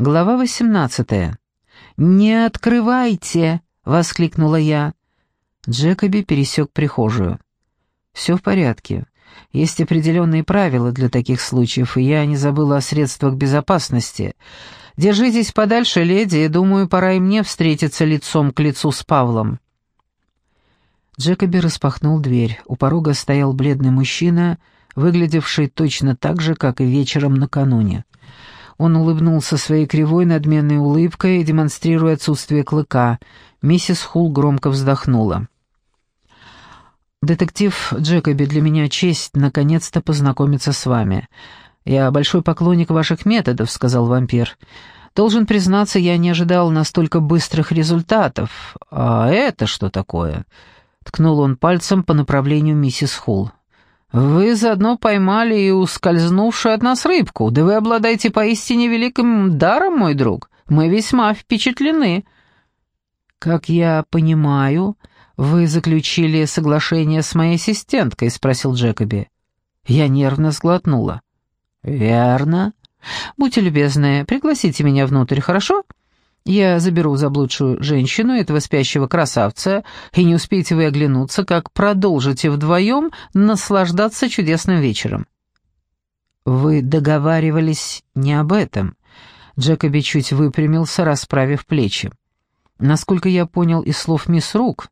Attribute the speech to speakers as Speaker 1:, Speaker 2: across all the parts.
Speaker 1: Глава 18. «Не открывайте!» — воскликнула я. Джекоби пересек прихожую. «Все в порядке. Есть определенные правила для таких случаев, и я не забыла о средствах безопасности. Держитесь подальше, леди, и думаю, пора и мне встретиться лицом к лицу с Павлом». Джекоби распахнул дверь. У порога стоял бледный мужчина, выглядевший точно так же, как и вечером накануне. Он улыбнулся своей кривой надменной улыбкой, демонстрируя отсутствие клыка. Миссис Хул громко вздохнула. «Детектив Джекоби, для меня честь наконец-то познакомиться с вами. Я большой поклонник ваших методов», — сказал вампир. «Должен признаться, я не ожидал настолько быстрых результатов. А это что такое?» Ткнул он пальцем по направлению миссис Хул. «Вы заодно поймали и ускользнувшую от нас рыбку. Да вы обладаете поистине великим даром, мой друг. Мы весьма впечатлены». «Как я понимаю, вы заключили соглашение с моей ассистенткой?» — спросил Джекоби. Я нервно сглотнула. «Верно. Будьте любезны, пригласите меня внутрь, хорошо?» Я заберу заблудшую женщину, этого спящего красавца, и не успеете вы оглянуться, как продолжите вдвоем наслаждаться чудесным вечером». «Вы договаривались не об этом». Джекоби чуть выпрямился, расправив плечи. Насколько я понял из слов мисс Рук,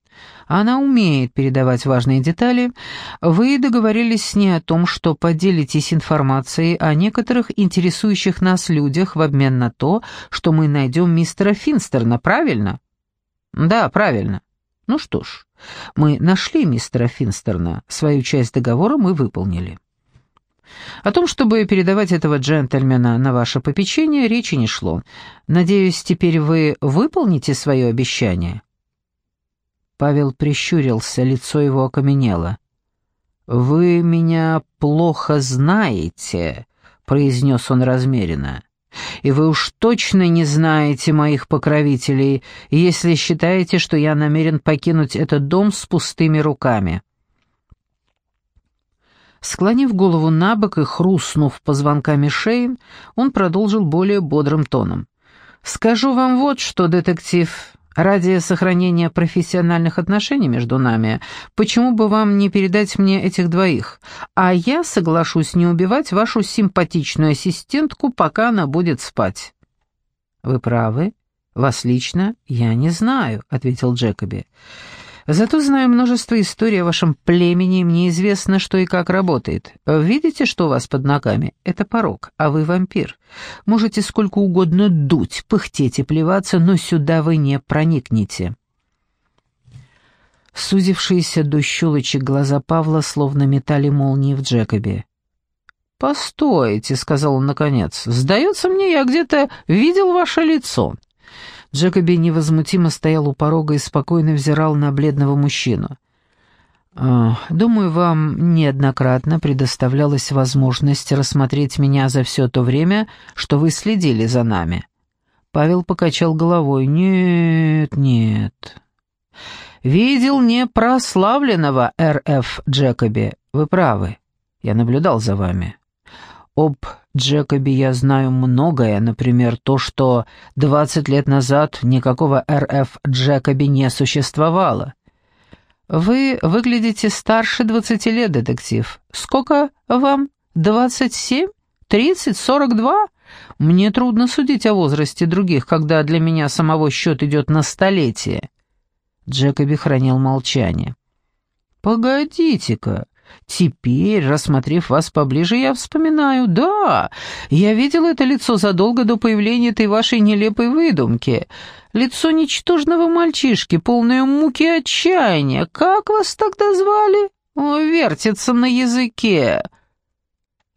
Speaker 1: она умеет передавать важные детали. Вы договорились с ней о том, что поделитесь информацией о некоторых интересующих нас людях в обмен на то, что мы найдем мистера Финстерна, правильно? Да, правильно. Ну что ж, мы нашли мистера Финстерна, свою часть договора мы выполнили. О том, чтобы передавать этого джентльмена на ваше попечение, речи не шло. Надеюсь, теперь вы выполните свое обещание?» Павел прищурился, лицо его окаменело. «Вы меня плохо знаете», — произнес он размеренно. «И вы уж точно не знаете моих покровителей, если считаете, что я намерен покинуть этот дом с пустыми руками». Склонив голову на бок и хрустнув позвонками шеи, он продолжил более бодрым тоном. «Скажу вам вот что, детектив, ради сохранения профессиональных отношений между нами, почему бы вам не передать мне этих двоих, а я соглашусь не убивать вашу симпатичную ассистентку, пока она будет спать». «Вы правы. Вас лично я не знаю», — ответил Джекоби. Зато знаю множество историй о вашем племени, мне известно, что и как работает. Видите, что у вас под ногами? Это порог, а вы вампир. Можете сколько угодно дуть, пыхтеть и плеваться, но сюда вы не проникнете». Сузившиеся до щелочек глаза Павла словно метали молнии в Джекобе. «Постойте», — сказал он наконец, — «сдается мне, я где-то видел ваше лицо». Джекоби невозмутимо стоял у порога и спокойно взирал на бледного мужчину. «А, «Думаю, вам неоднократно предоставлялась возможность рассмотреть меня за все то время, что вы следили за нами». Павел покачал головой. «Нет, нет». «Видел не прославленного Р.Ф. Джекоби. Вы правы. Я наблюдал за вами. Об Джекоби я знаю многое, например, то, что 20 лет назад никакого РФ Джекоби не существовало. Вы выглядите старше 20 лет, детектив. Сколько вам? 27? 30? 42? Мне трудно судить о возрасте других, когда для меня самого счет идет на столетие. Джекоби хранил молчание. «Погодите-ка, Теперь, рассмотрев вас поближе, я вспоминаю, да, я видел это лицо задолго до появления этой вашей нелепой выдумки. Лицо ничтожного мальчишки, полное муки и отчаяния. Как вас тогда звали? О, вертится на языке.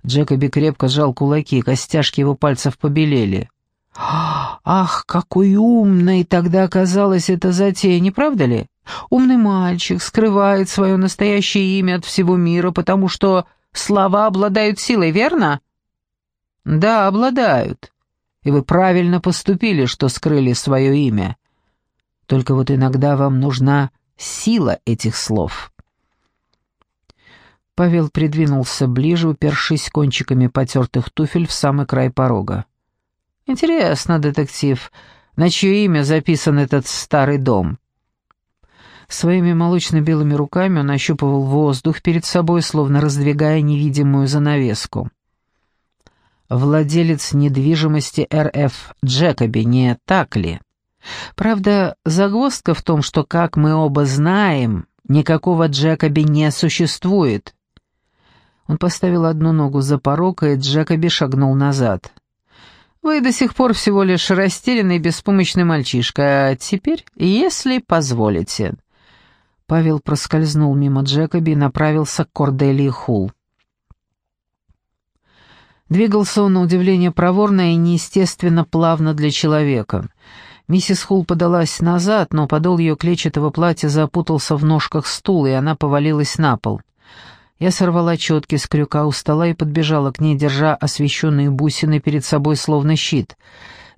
Speaker 1: Джекоби крепко сжал кулаки, костяшки его пальцев побелели. «Ах, какой умной тогда оказалась эта затея, не правда ли? Умный мальчик скрывает свое настоящее имя от всего мира, потому что слова обладают силой, верно? Да, обладают. И вы правильно поступили, что скрыли свое имя. Только вот иногда вам нужна сила этих слов. Павел придвинулся ближе, упершись кончиками потертых туфель в самый край порога. Интересно, детектив, на чье имя записан этот старый дом?» Своими молочно-белыми руками он ощупывал воздух перед собой, словно раздвигая невидимую занавеску. «Владелец недвижимости РФ Джекоби, не так ли?» Правда, загвоздка в том, что, как мы оба знаем, никакого Джекоби не существует. Он поставил одну ногу за порог, и Джекоби шагнул назад. «Вы до сих пор всего лишь растерянный беспомощный мальчишка, а теперь, если позволите...» Павел проскользнул мимо Джекоби и направился к Корделии Хул. Двигался он на удивление проворно и неестественно плавно для человека. Миссис Хул подалась назад, но подол ее клетчатого платья запутался в ножках стула, и она повалилась на пол. Я сорвала четки с крюка у стола и подбежала к ней, держа освещенные бусины перед собой словно щит.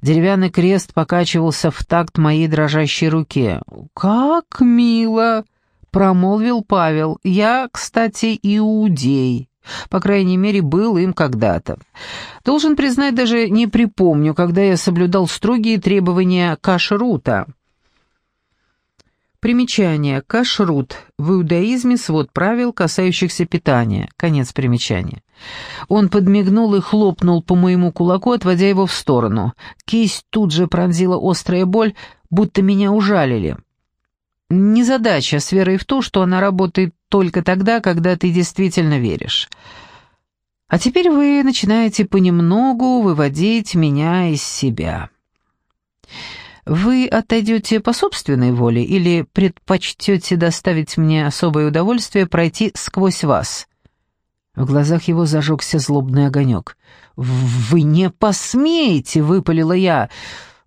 Speaker 1: Деревянный крест покачивался в такт моей дрожащей руке. «Как мило!» Промолвил Павел. «Я, кстати, иудей. По крайней мере, был им когда-то. Должен признать, даже не припомню, когда я соблюдал строгие требования кашрута». Примечание. Кашрут. В иудаизме свод правил, касающихся питания. Конец примечания. Он подмигнул и хлопнул по моему кулаку, отводя его в сторону. Кисть тут же пронзила острая боль, будто меня ужалили. Незадача с верой в то, что она работает только тогда, когда ты действительно веришь. А теперь вы начинаете понемногу выводить меня из себя. Вы отойдете по собственной воле или предпочтете доставить мне особое удовольствие пройти сквозь вас?» В глазах его зажегся злобный огонек. «Вы не посмеете!» — выпалила я.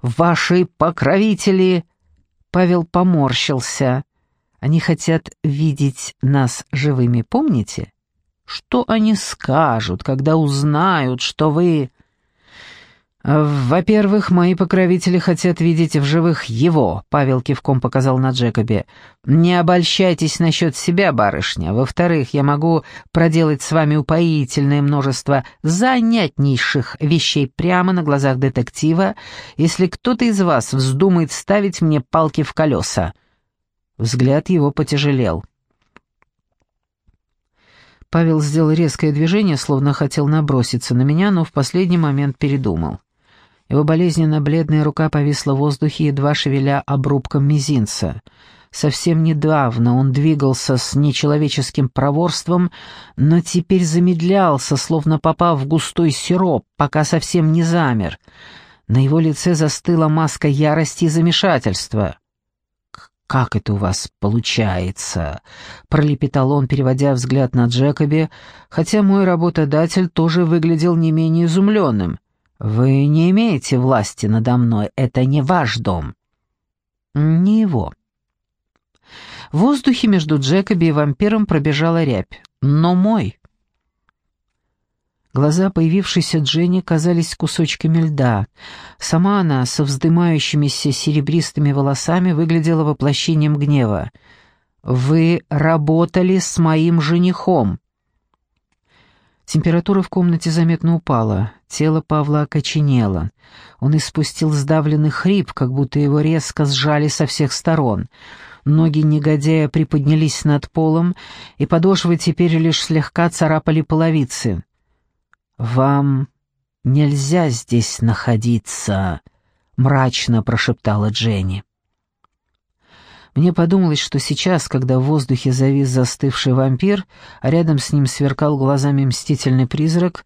Speaker 1: «Ваши покровители...» Павел поморщился. «Они хотят видеть нас живыми, помните? Что они скажут, когда узнают, что вы...» «Во-первых, мои покровители хотят видеть в живых его», — Павел кивком показал на Джекобе. «Не обольщайтесь насчет себя, барышня. Во-вторых, я могу проделать с вами упоительное множество занятнейших вещей прямо на глазах детектива, если кто-то из вас вздумает ставить мне палки в колеса». Взгляд его потяжелел. Павел сделал резкое движение, словно хотел наброситься на меня, но в последний момент передумал. Его болезненно бледная рука повисла в воздухе, едва шевеля обрубком мизинца. Совсем недавно он двигался с нечеловеческим проворством, но теперь замедлялся, словно попав в густой сироп, пока совсем не замер. На его лице застыла маска ярости и замешательства. «Как это у вас получается?» — пролепетал он, переводя взгляд на Джекоби, хотя мой работодатель тоже выглядел не менее изумленным. «Вы не имеете власти надо мной, это не ваш дом». «Не его». В воздухе между Джекоби и вампиром пробежала рябь. «Но мой». Глаза появившейся Дженни казались кусочками льда. Сама она со вздымающимися серебристыми волосами выглядела воплощением гнева. «Вы работали с моим женихом». Температура в комнате заметно упала, тело Павла окоченело. Он испустил сдавленный хрип, как будто его резко сжали со всех сторон. Ноги негодяя приподнялись над полом, и подошвы теперь лишь слегка царапали половицы. «Вам нельзя здесь находиться», — мрачно прошептала Дженни. Мне подумалось, что сейчас, когда в воздухе завис застывший вампир, а рядом с ним сверкал глазами мстительный призрак,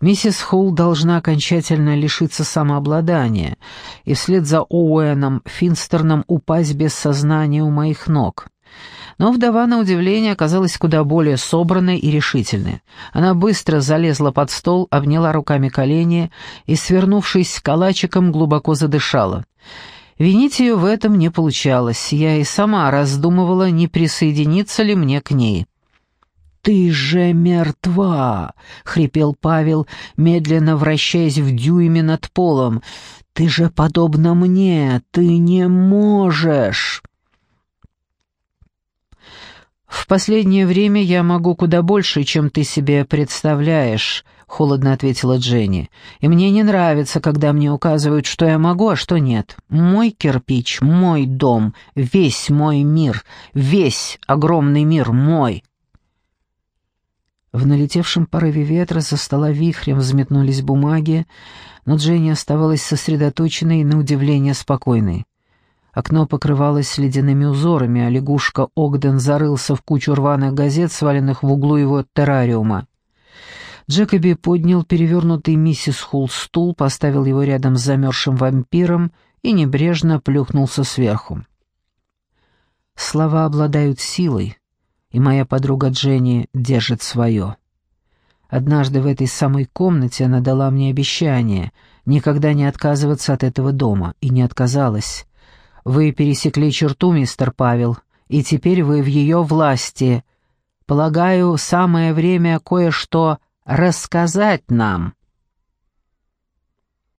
Speaker 1: миссис Холл должна окончательно лишиться самообладания и вслед за Оуэном Финстерном упасть без сознания у моих ног. Но вдова, на удивление, оказалась куда более собранной и решительной. Она быстро залезла под стол, обняла руками колени и, свернувшись калачиком, глубоко задышала. Винить ее в этом не получалось, я и сама раздумывала, не присоединиться ли мне к ней. «Ты же мертва!» — хрипел Павел, медленно вращаясь в дюйме над полом. «Ты же подобна мне, ты не можешь!» «В последнее время я могу куда больше, чем ты себе представляешь», холодно ответила Дженни. «И мне не нравится, когда мне указывают, что я могу, а что нет. Мой кирпич, мой дом, весь мой мир, весь огромный мир мой». В налетевшем порыве ветра со стола вихрем взметнулись бумаги, но Дженни оставалась сосредоточенной и, на удивление, спокойной. Окно покрывалось ледяными узорами, а лягушка Огден зарылся в кучу рваных газет, сваленных в углу его террариума. Джекоби поднял перевернутый миссис Хулл стул, поставил его рядом с замерзшим вампиром и небрежно плюхнулся сверху. Слова обладают силой, и моя подруга Дженни держит свое. Однажды в этой самой комнате она дала мне обещание никогда не отказываться от этого дома, и не отказалась. Вы пересекли черту, мистер Павел, и теперь вы в ее власти. Полагаю, самое время кое-что рассказать нам».